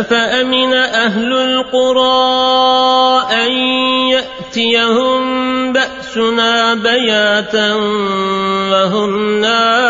أفأمن أهل القرى أن يأتيهم بأسنا بياتا وهم نار